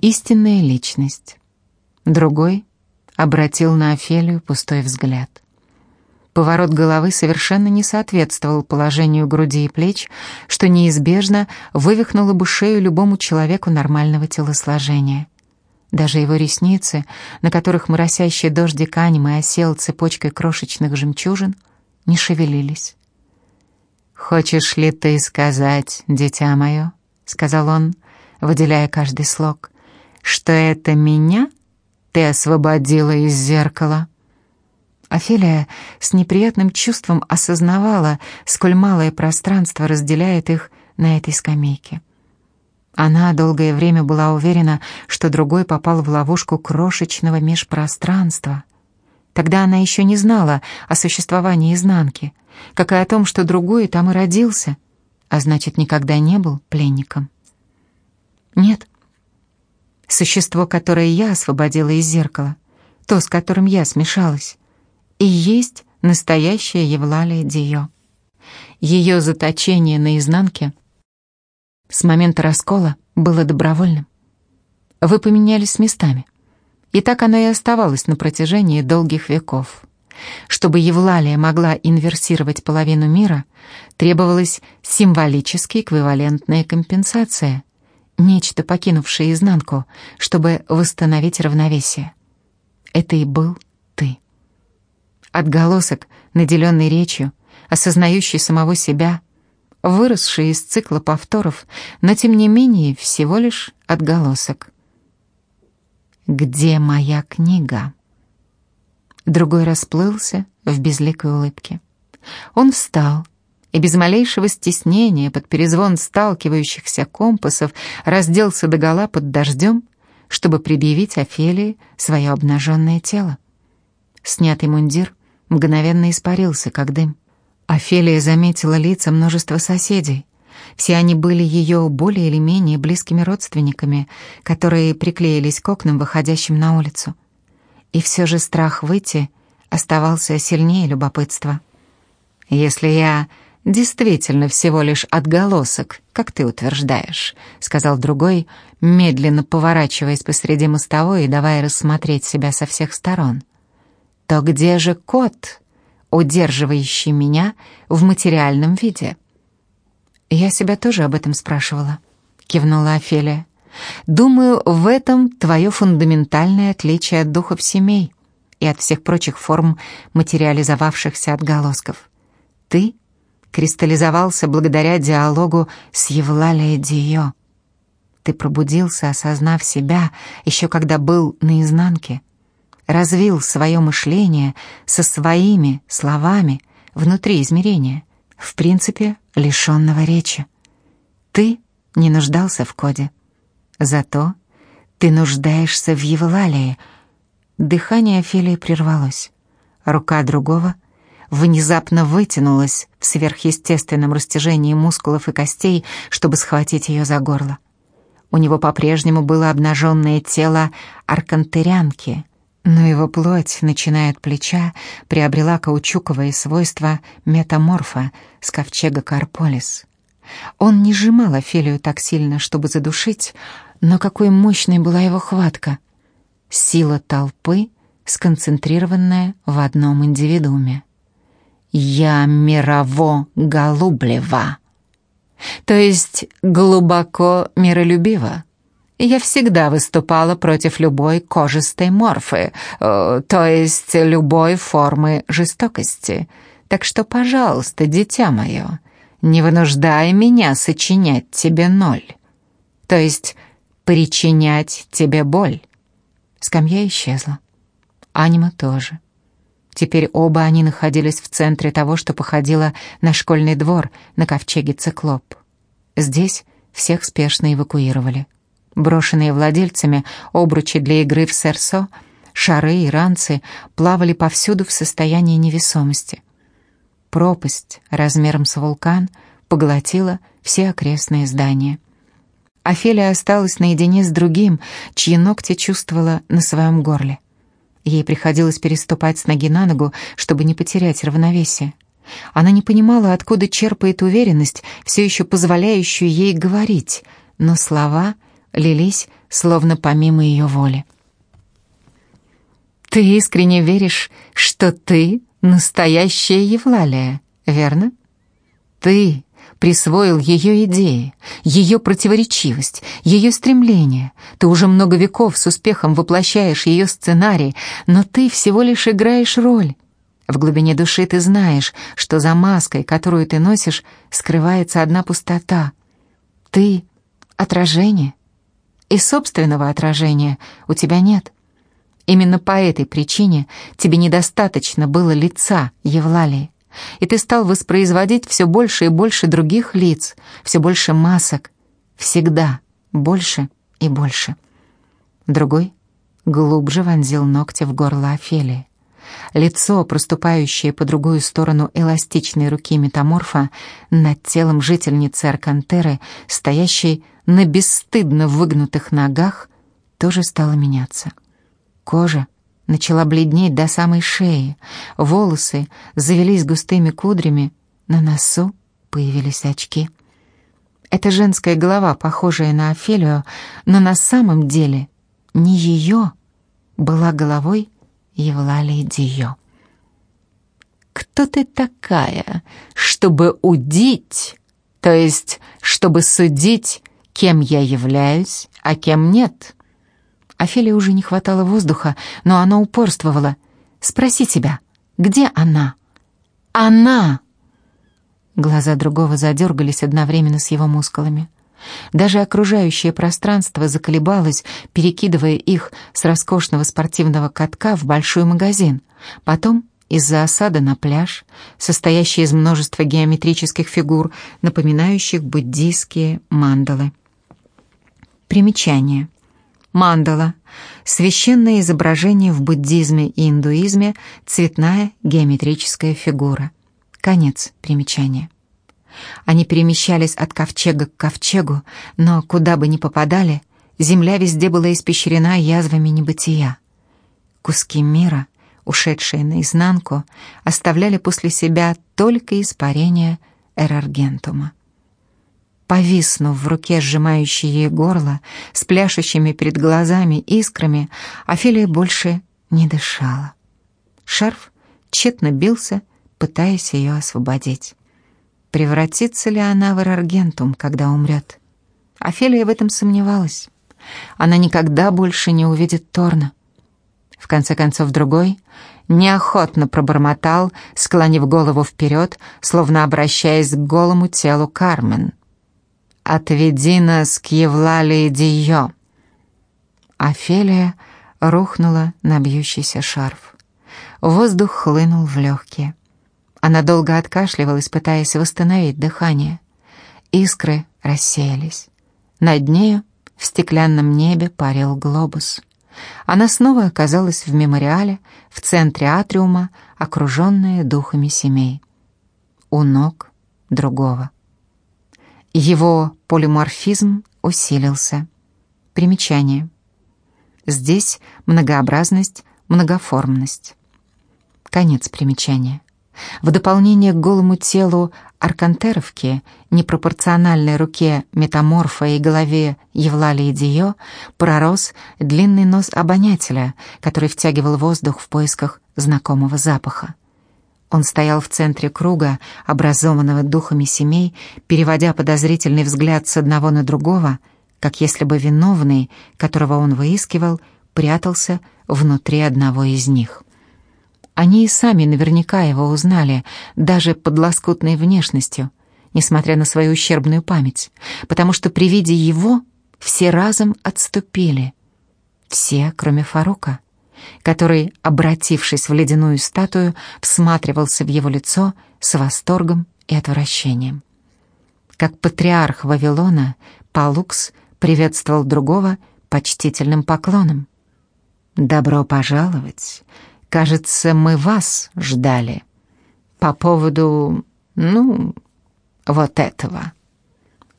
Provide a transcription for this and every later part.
истинная личность. Другой обратил на Офелию пустой взгляд. Поворот головы совершенно не соответствовал положению груди и плеч, что неизбежно вывихнуло бы шею любому человеку нормального телосложения. Даже его ресницы, на которых моросящий дождик анимы осел цепочкой крошечных жемчужин, не шевелились. «Хочешь ли ты сказать, дитя мое?» — сказал он, выделяя каждый слог, «что это меня ты освободила из зеркала?» Офелия с неприятным чувством осознавала, сколь малое пространство разделяет их на этой скамейке. Она долгое время была уверена, что другой попал в ловушку крошечного межпространства. Тогда она еще не знала о существовании изнанки, как и о том, что другой там и родился, а значит, никогда не был пленником. Нет. Существо, которое я освободила из зеркала, то, с которым я смешалась, и есть настоящая Евлалия Дио. Ее заточение на изнанке с момента раскола было добровольным. Вы поменялись местами. И так оно и оставалось на протяжении долгих веков. Чтобы Евлалия могла инверсировать половину мира, требовалась символически эквивалентная компенсация, нечто покинувшее изнанку, чтобы восстановить равновесие. Это и был ты. Отголосок, наделенный речью, осознающий самого себя, выросший из цикла повторов, но тем не менее всего лишь отголосок. «Где моя книга?» Другой расплылся в безликой улыбке. Он встал и без малейшего стеснения под перезвон сталкивающихся компасов разделся догола под дождем, чтобы предъявить Офелии свое обнаженное тело. Снятый мундир мгновенно испарился, как дым. Офелия заметила лица множества соседей. Все они были ее более или менее близкими родственниками, которые приклеились к окнам, выходящим на улицу. И все же страх выйти оставался сильнее любопытства. «Если я действительно всего лишь отголосок, как ты утверждаешь», — сказал другой, медленно поворачиваясь посреди мостовой и давая рассмотреть себя со всех сторон, — «то где же кот?» удерживающий меня в материальном виде. «Я себя тоже об этом спрашивала», — кивнула Офелия. «Думаю, в этом твое фундаментальное отличие от духов семей и от всех прочих форм материализовавшихся отголосков. Ты кристаллизовался благодаря диалогу с Евлалией Дио. Ты пробудился, осознав себя, еще когда был наизнанке развил свое мышление со своими словами внутри измерения, в принципе, лишенного речи. Ты не нуждался в коде. Зато ты нуждаешься в Евлалии. Дыхание Офелии прервалось. Рука другого внезапно вытянулась в сверхъестественном растяжении мускулов и костей, чтобы схватить ее за горло. У него по-прежнему было обнаженное тело аркантерянки, но его плоть, начиная от плеча, приобрела каучуковые свойства метаморфа с ковчега Карполис. Он не сжимал Офелию так сильно, чтобы задушить, но какой мощной была его хватка. Сила толпы, сконцентрированная в одном индивидууме. «Я мирово голублева», то есть глубоко миролюбива я всегда выступала против любой кожистой морфы, э, то есть любой формы жестокости. Так что, пожалуйста, дитя мое, не вынуждай меня сочинять тебе ноль, то есть причинять тебе боль. Скамья исчезла. Анима тоже. Теперь оба они находились в центре того, что походило на школьный двор на ковчеге циклоп. Здесь всех спешно эвакуировали. Брошенные владельцами обручи для игры в серсо, шары и ранцы плавали повсюду в состоянии невесомости. Пропасть размером с вулкан поглотила все окрестные здания. Офелия осталась наедине с другим, чьи ногти чувствовала на своем горле. Ей приходилось переступать с ноги на ногу, чтобы не потерять равновесие. Она не понимала, откуда черпает уверенность, все еще позволяющую ей говорить, но слова — лились словно помимо ее воли. «Ты искренне веришь, что ты настоящая Евлалия, верно? Ты присвоил ее идеи, ее противоречивость, ее стремления. Ты уже много веков с успехом воплощаешь ее сценарий, но ты всего лишь играешь роль. В глубине души ты знаешь, что за маской, которую ты носишь, скрывается одна пустота. Ты — отражение. И собственного отражения у тебя нет. Именно по этой причине тебе недостаточно было лица Евлалии и ты стал воспроизводить все больше и больше других лиц, все больше масок, всегда больше и больше. Другой глубже вонзил ногти в горло Офелии. Лицо, проступающее по другую сторону эластичной руки метаморфа, над телом жительницы Аркантеры, стоящей на бесстыдно выгнутых ногах, тоже стало меняться. Кожа — начала бледнеть до самой шеи, волосы завелись густыми кудрями, на носу появились очки. Это женская голова, похожая на Офелию, но на самом деле не ее была головой Евлалии Дио. «Кто ты такая, чтобы удить, то есть чтобы судить, кем я являюсь, а кем нет?» Офелии уже не хватало воздуха, но она упорствовала. «Спроси себя, где она?» «Она!» Глаза другого задергались одновременно с его мускулами. Даже окружающее пространство заколебалось, перекидывая их с роскошного спортивного катка в большой магазин. Потом из-за осады на пляж, состоящий из множества геометрических фигур, напоминающих буддийские мандалы. Примечание. Мандала – священное изображение в буддизме и индуизме, цветная геометрическая фигура. Конец примечания. Они перемещались от ковчега к ковчегу, но куда бы ни попадали, земля везде была испещрена язвами небытия. Куски мира, ушедшие наизнанку, оставляли после себя только испарение эраргентума. Повиснув в руке, сжимающей ей горло, с пляшущими перед глазами искрами, Офелия больше не дышала. Шарф тщетно бился, пытаясь ее освободить. Превратится ли она в эраргентум, когда умрет? Офелия в этом сомневалась. Она никогда больше не увидит Торна. В конце концов, другой неохотно пробормотал, склонив голову вперед, словно обращаясь к голому телу Кармен. «Отведи нас к Евлалии Дио». Офелия рухнула на бьющийся шарф. Воздух хлынул в легкие. Она долго откашливалась, пытаясь восстановить дыхание. Искры рассеялись. Над нею в стеклянном небе парил глобус. Она снова оказалась в мемориале, в центре атриума, окруженная духами семей. У ног другого. Его полиморфизм усилился. Примечание. Здесь многообразность, многоформность. Конец примечания. В дополнение к голому телу аркантеровки, непропорциональной руке метаморфа и голове Евлалии Дио, пророс длинный нос обонятеля, который втягивал воздух в поисках знакомого запаха. Он стоял в центре круга, образованного духами семей, переводя подозрительный взгляд с одного на другого, как если бы виновный, которого он выискивал, прятался внутри одного из них. Они и сами наверняка его узнали, даже под лоскутной внешностью, несмотря на свою ущербную память, потому что при виде его все разом отступили. Все, кроме Фарука который, обратившись в ледяную статую, всматривался в его лицо с восторгом и отвращением. Как патриарх Вавилона, Палукс приветствовал другого почтительным поклоном. «Добро пожаловать. Кажется, мы вас ждали. По поводу, ну, вот этого».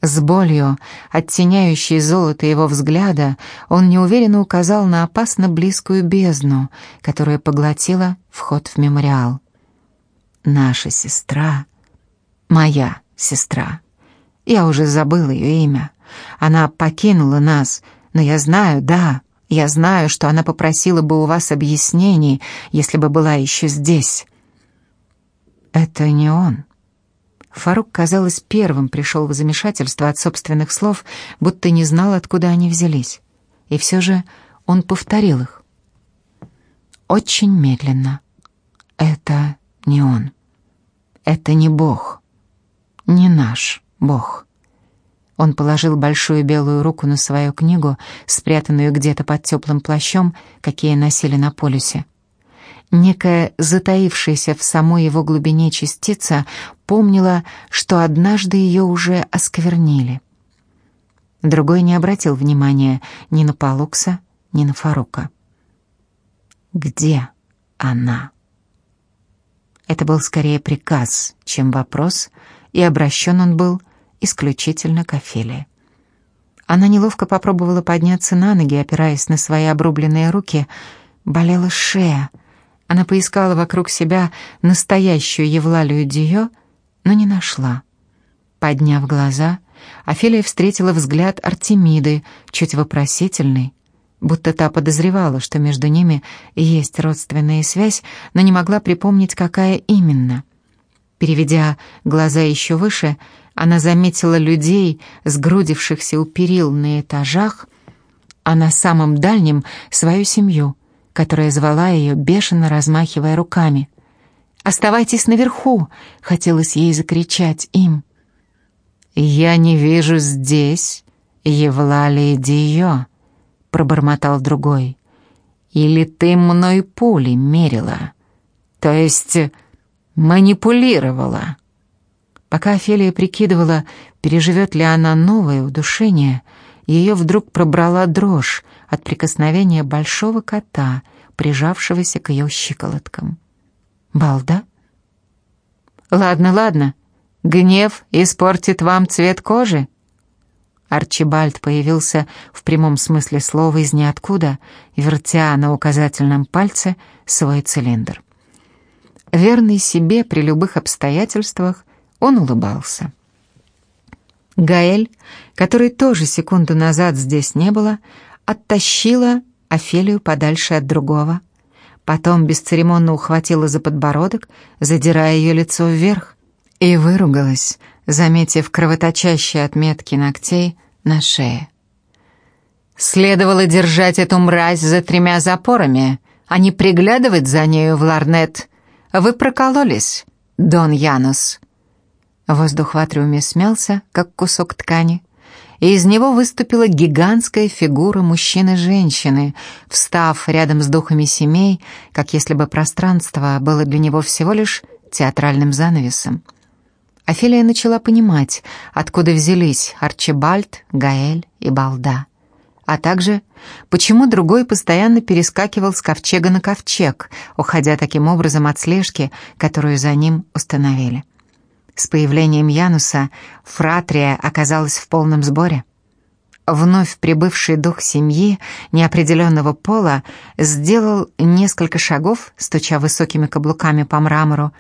С болью, оттеняющей золото его взгляда, он неуверенно указал на опасно близкую бездну, которая поглотила вход в мемориал. «Наша сестра, моя сестра, я уже забыл ее имя, она покинула нас Но я знаю, да, я знаю, что она попросила бы у вас объяснений, если бы была еще здесь. Это не он. Фарук, казалось, первым пришел в замешательство от собственных слов, будто не знал, откуда они взялись. И все же он повторил их. Очень медленно. Это не он. Это не Бог. Не наш Бог. Он положил большую белую руку на свою книгу, спрятанную где-то под теплым плащом, какие носили на полюсе. Некая затаившаяся в самой его глубине частица помнила, что однажды ее уже осквернили. Другой не обратил внимания ни на Палукса, ни на Фарука. «Где она?» Это был скорее приказ, чем вопрос, и обращен он был исключительно к Офелии. Она неловко попробовала подняться на ноги, опираясь на свои обрубленные руки. Болела шея. Она поискала вокруг себя настоящую Евлалию Дио, но не нашла. Подняв глаза, Офелия встретила взгляд Артемиды, чуть вопросительный, будто та подозревала, что между ними есть родственная связь, но не могла припомнить, какая именно. Переведя глаза еще выше, она заметила людей, сгрудившихся у перил на этажах, а на самом дальнем — свою семью, которая звала ее, бешено размахивая руками. «Оставайтесь наверху!» — хотелось ей закричать им. «Я не вижу здесь Евлалии Дио», — пробормотал другой. «Или ты мной пули мерила, то есть манипулировала?» Пока Офелия прикидывала, переживет ли она новое удушение, ее вдруг пробрала дрожь от прикосновения большого кота, прижавшегося к ее щиколоткам. «Балда?» «Ладно, ладно. Гнев испортит вам цвет кожи?» Арчибальд появился в прямом смысле слова из ниоткуда, вертя на указательном пальце свой цилиндр. Верный себе при любых обстоятельствах, он улыбался. Гаэль, которой тоже секунду назад здесь не было, оттащила Офелию подальше от другого. Потом бесцеремонно ухватила за подбородок, задирая ее лицо вверх, и выругалась, заметив кровоточащие отметки ногтей на шее. Следовало держать эту мразь за тремя запорами, а не приглядывать за нею в ларнет. Вы прокололись, Дон Янус. Воздух в атриуме смялся, как кусок ткани, и из него выступила гигантская фигура мужчины-женщины, встав рядом с духами семей, как если бы пространство было для него всего лишь театральным занавесом. Офелия начала понимать, откуда взялись Арчибальд, Гаэль и Балда. А также, почему другой постоянно перескакивал с ковчега на ковчег, уходя таким образом от слежки, которую за ним установили. С появлением Януса фратрия оказалась в полном сборе. Вновь прибывший дух семьи неопределенного пола сделал несколько шагов, стуча высокими каблуками по мрамору,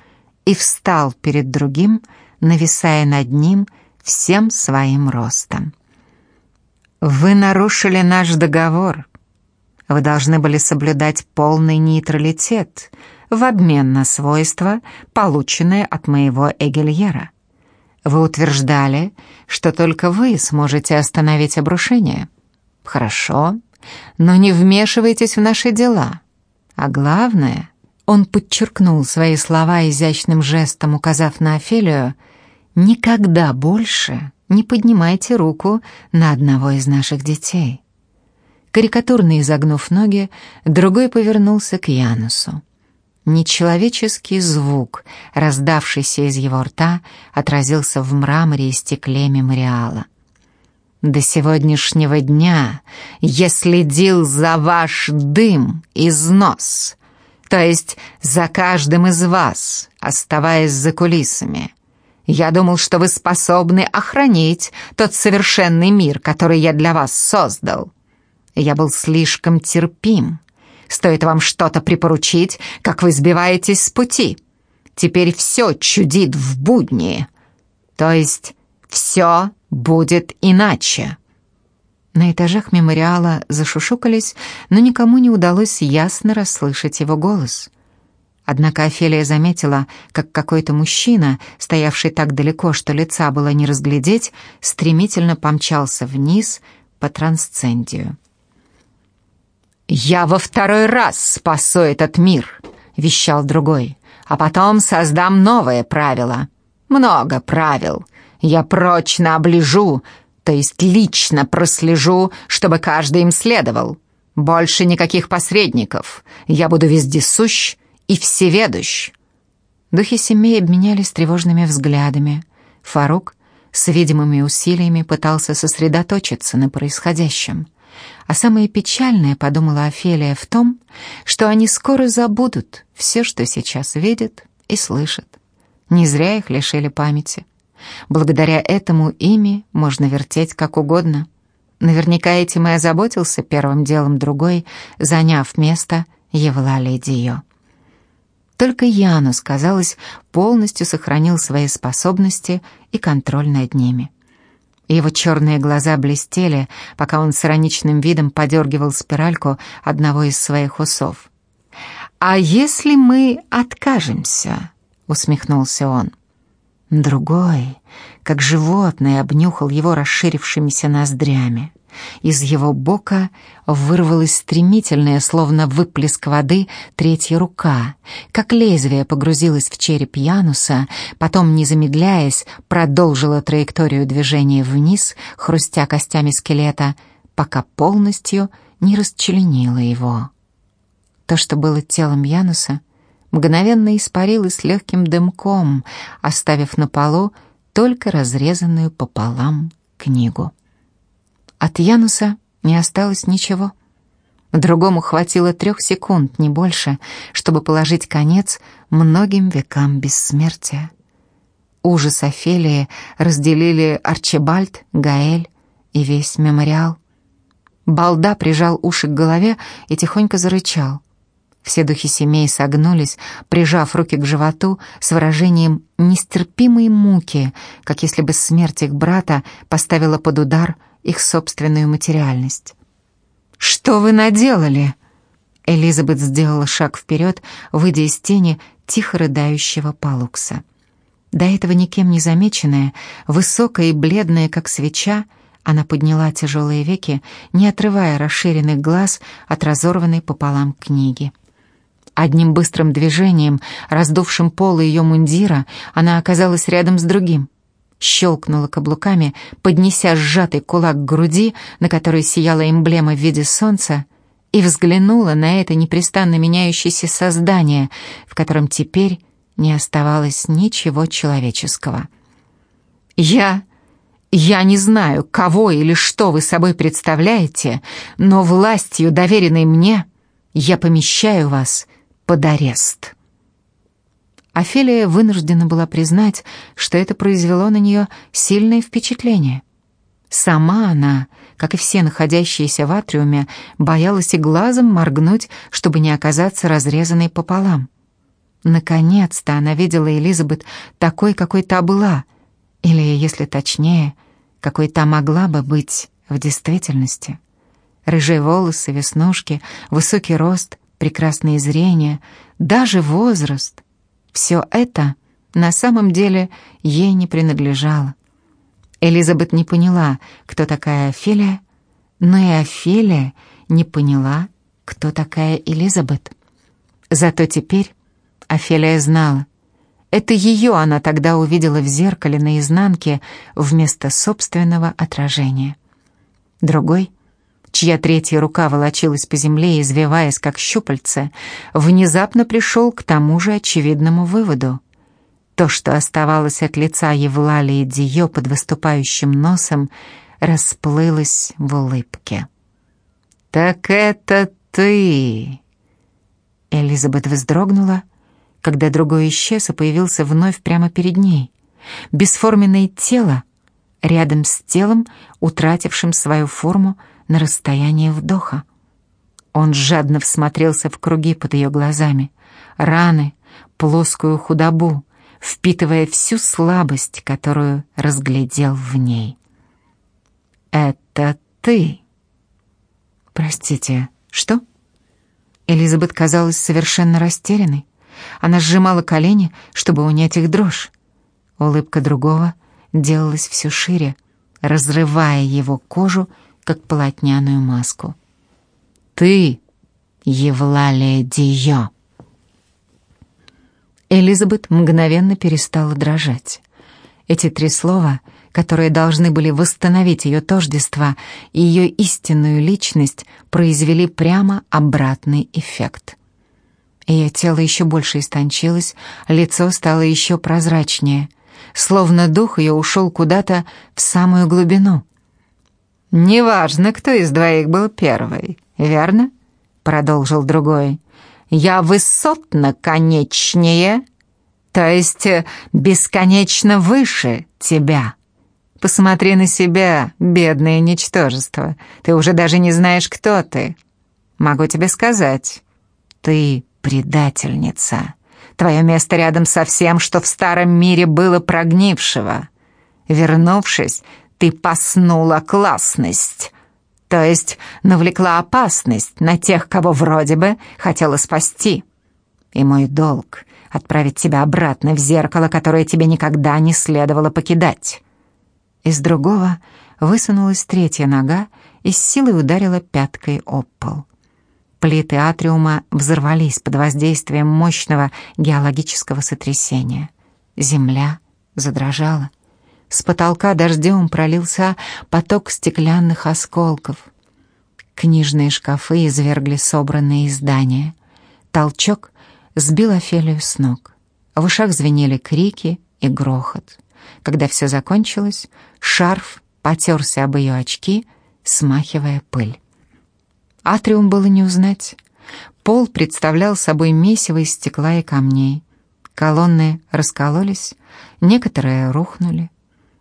и встал перед другим, нависая над ним всем своим ростом. «Вы нарушили наш договор. Вы должны были соблюдать полный нейтралитет», в обмен на свойства, полученные от моего Эгельера. Вы утверждали, что только вы сможете остановить обрушение. Хорошо, но не вмешивайтесь в наши дела. А главное, он подчеркнул свои слова изящным жестом, указав на Офелию, «Никогда больше не поднимайте руку на одного из наших детей». Карикатурно изогнув ноги, другой повернулся к Янусу. Нечеловеческий звук, раздавшийся из его рта, отразился в мраморе и стекле мемориала. «До сегодняшнего дня я следил за ваш дым из нос, то есть за каждым из вас, оставаясь за кулисами. Я думал, что вы способны охранить тот совершенный мир, который я для вас создал. Я был слишком терпим» Стоит вам что-то припоручить, как вы сбиваетесь с пути. Теперь все чудит в будни. То есть все будет иначе. На этажах мемориала зашушукались, но никому не удалось ясно расслышать его голос. Однако Офелия заметила, как какой-то мужчина, стоявший так далеко, что лица было не разглядеть, стремительно помчался вниз по трансцендию. «Я во второй раз спасу этот мир!» — вещал другой. «А потом создам новое правило. Много правил. Я прочно оближу то есть лично прослежу, чтобы каждый им следовал. Больше никаких посредников. Я буду вездесущ и всеведущ». Духи семей обменялись тревожными взглядами. Фарук с видимыми усилиями пытался сосредоточиться на происходящем. А самое печальное, подумала Офелия, в том, что они скоро забудут все, что сейчас видят и слышат. Не зря их лишили памяти. Благодаря этому ими можно вертеть как угодно. Наверняка этим и озаботился первым делом другой, заняв место Евлалии Дио. Только Янус, казалось, полностью сохранил свои способности и контроль над ними. Его черные глаза блестели, пока он с ироничным видом подергивал спиральку одного из своих усов. «А если мы откажемся?» — усмехнулся он. Другой, как животное, обнюхал его расширившимися ноздрями. Из его бока вырвалась стремительная, словно выплеск воды, третья рука. Как лезвие погрузилось в череп Януса, потом, не замедляясь, продолжила траекторию движения вниз, хрустя костями скелета, пока полностью не расчленила его. То, что было телом Януса, мгновенно испарилась с легким дымком, оставив на полу только разрезанную пополам книгу. От Януса не осталось ничего. Другому хватило трех секунд, не больше, чтобы положить конец многим векам бессмертия. Ужас Офелии разделили Арчибальд, Гаэль и весь мемориал. Балда прижал уши к голове и тихонько зарычал — все духи семей согнулись, прижав руки к животу с выражением нестерпимой муки, как если бы смерть их брата поставила под удар их собственную материальность. «Что вы наделали?» Элизабет сделала шаг вперед, выйдя из тени тихо рыдающего Палукса. До этого никем не замеченная, высокая и бледная, как свеча, она подняла тяжелые веки, не отрывая расширенных глаз от разорванной пополам книги. Одним быстрым движением, раздувшим полы ее мундира, она оказалась рядом с другим. Щелкнула каблуками, поднеся сжатый кулак к груди, на которой сияла эмблема в виде солнца, и взглянула на это непрестанно меняющееся создание, в котором теперь не оставалось ничего человеческого. «Я... я не знаю, кого или что вы собой представляете, но властью, доверенной мне, я помещаю вас под арест. Офелия вынуждена была признать, что это произвело на нее сильное впечатление. Сама она, как и все находящиеся в атриуме, боялась и глазом моргнуть, чтобы не оказаться разрезанной пополам. Наконец-то она видела Элизабет такой, какой та была, или, если точнее, какой та могла бы быть в действительности. Рыжие волосы, веснушки, высокий рост, прекрасное зрение, даже возраст. Все это на самом деле ей не принадлежало. Элизабет не поняла, кто такая Офелия, но и Офелия не поняла, кто такая Элизабет. Зато теперь Офелия знала. Это ее она тогда увидела в зеркале наизнанке вместо собственного отражения. Другой — чья третья рука волочилась по земле, извиваясь как щупальце, внезапно пришел к тому же очевидному выводу. То, что оставалось от лица Евлалии Дио под выступающим носом, расплылось в улыбке. «Так это ты!» Элизабет вздрогнула, когда другой исчез и появился вновь прямо перед ней. Бесформенное тело, рядом с телом, утратившим свою форму, на расстоянии вдоха. Он жадно всмотрелся в круги под ее глазами, раны, плоскую худобу, впитывая всю слабость, которую разглядел в ней. «Это ты. Простите, что? Элизабет казалась совершенно растерянной. Она сжимала колени, чтобы унять их дрожь. Улыбка другого делалась все шире, разрывая его кожу, как полотняную маску. «Ты, Евлалия Дио!» Элизабет мгновенно перестала дрожать. Эти три слова, которые должны были восстановить ее тождество и ее истинную личность, произвели прямо обратный эффект. Ее тело еще больше истончилось, лицо стало еще прозрачнее, словно дух ее ушел куда-то в самую глубину. «Неважно, кто из двоих был первый, верно?» — продолжил другой. «Я высотно конечнее, то есть э, бесконечно выше тебя. Посмотри на себя, бедное ничтожество. Ты уже даже не знаешь, кто ты. Могу тебе сказать, ты предательница. Твое место рядом со всем, что в старом мире было прогнившего. Вернувшись, ты поснула классность, то есть навлекла опасность на тех, кого вроде бы хотела спасти. И мой долг отправить тебя обратно в зеркало, которое тебе никогда не следовало покидать». Из другого высунулась третья нога и с силой ударила пяткой об пол. Плиты атриума взорвались под воздействием мощного геологического сотрясения. Земля задрожала. С потолка дождем пролился поток стеклянных осколков. Книжные шкафы извергли собранные издания. Толчок сбил Офелию с ног. В ушах звенели крики и грохот. Когда все закончилось, шарф потерся об ее очки, смахивая пыль. Атриум было не узнать. Пол представлял собой месиво из стекла и камней. Колонны раскололись, некоторые рухнули.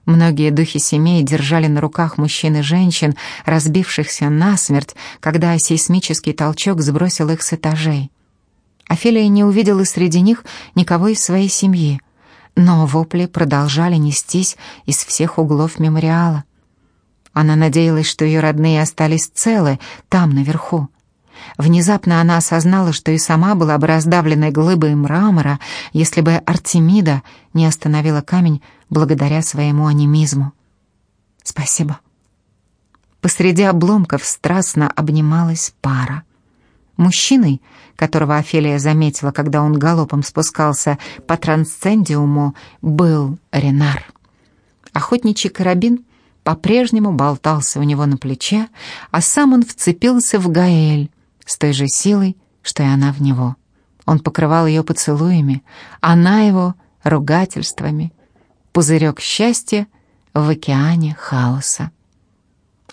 Многие духи семей держали на руках мужчин и женщин, разбившихся насмерть, когда сейсмический толчок сбросил их с этажей. Офелия не увидела среди них никого из своей семьи, но вопли продолжали нестись из всех углов мемориала. Она надеялась, что ее родные остались целы там, наверху. Внезапно она осознала, что и сама была бы раздавленной глыбой мрамора, если бы Артемида не остановила камень благодаря своему анимизму. «Спасибо». Посреди обломков страстно обнималась пара. Мужчиной, которого Офелия заметила, когда он галопом спускался по трансцендиуму, был Ренар. Охотничий карабин по-прежнему болтался у него на плече, а сам он вцепился в Гаэль с той же силой, что и она в него. Он покрывал ее поцелуями, она его ругательствами. Пузырек счастья в океане хаоса.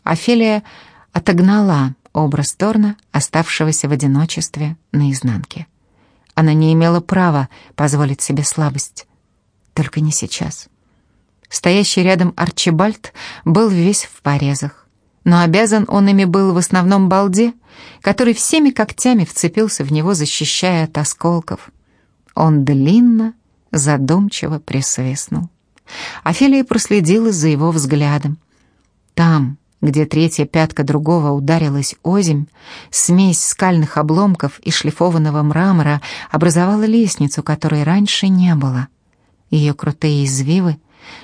Офелия отогнала образ Торна, оставшегося в одиночестве наизнанке. Она не имела права позволить себе слабость. Только не сейчас. Стоящий рядом Арчибальд был весь в порезах. Но обязан он ими был в основном балде, который всеми когтями вцепился в него, защищая от осколков. Он длинно, задумчиво присвистнул. Офелия проследила за его взглядом. Там, где третья пятка другого ударилась озимь, смесь скальных обломков и шлифованного мрамора образовала лестницу, которой раньше не было. Ее крутые извивы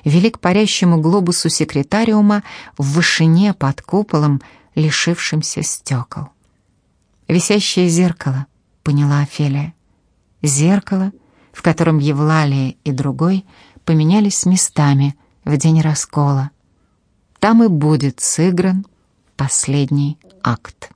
вели к парящему глобусу секретариума в вышине под куполом, лишившимся стекол. «Висящее зеркало», — поняла Офелия. «Зеркало, в котором Евлалия и другой поменялись местами в день раскола» там и будет сыгран последний акт.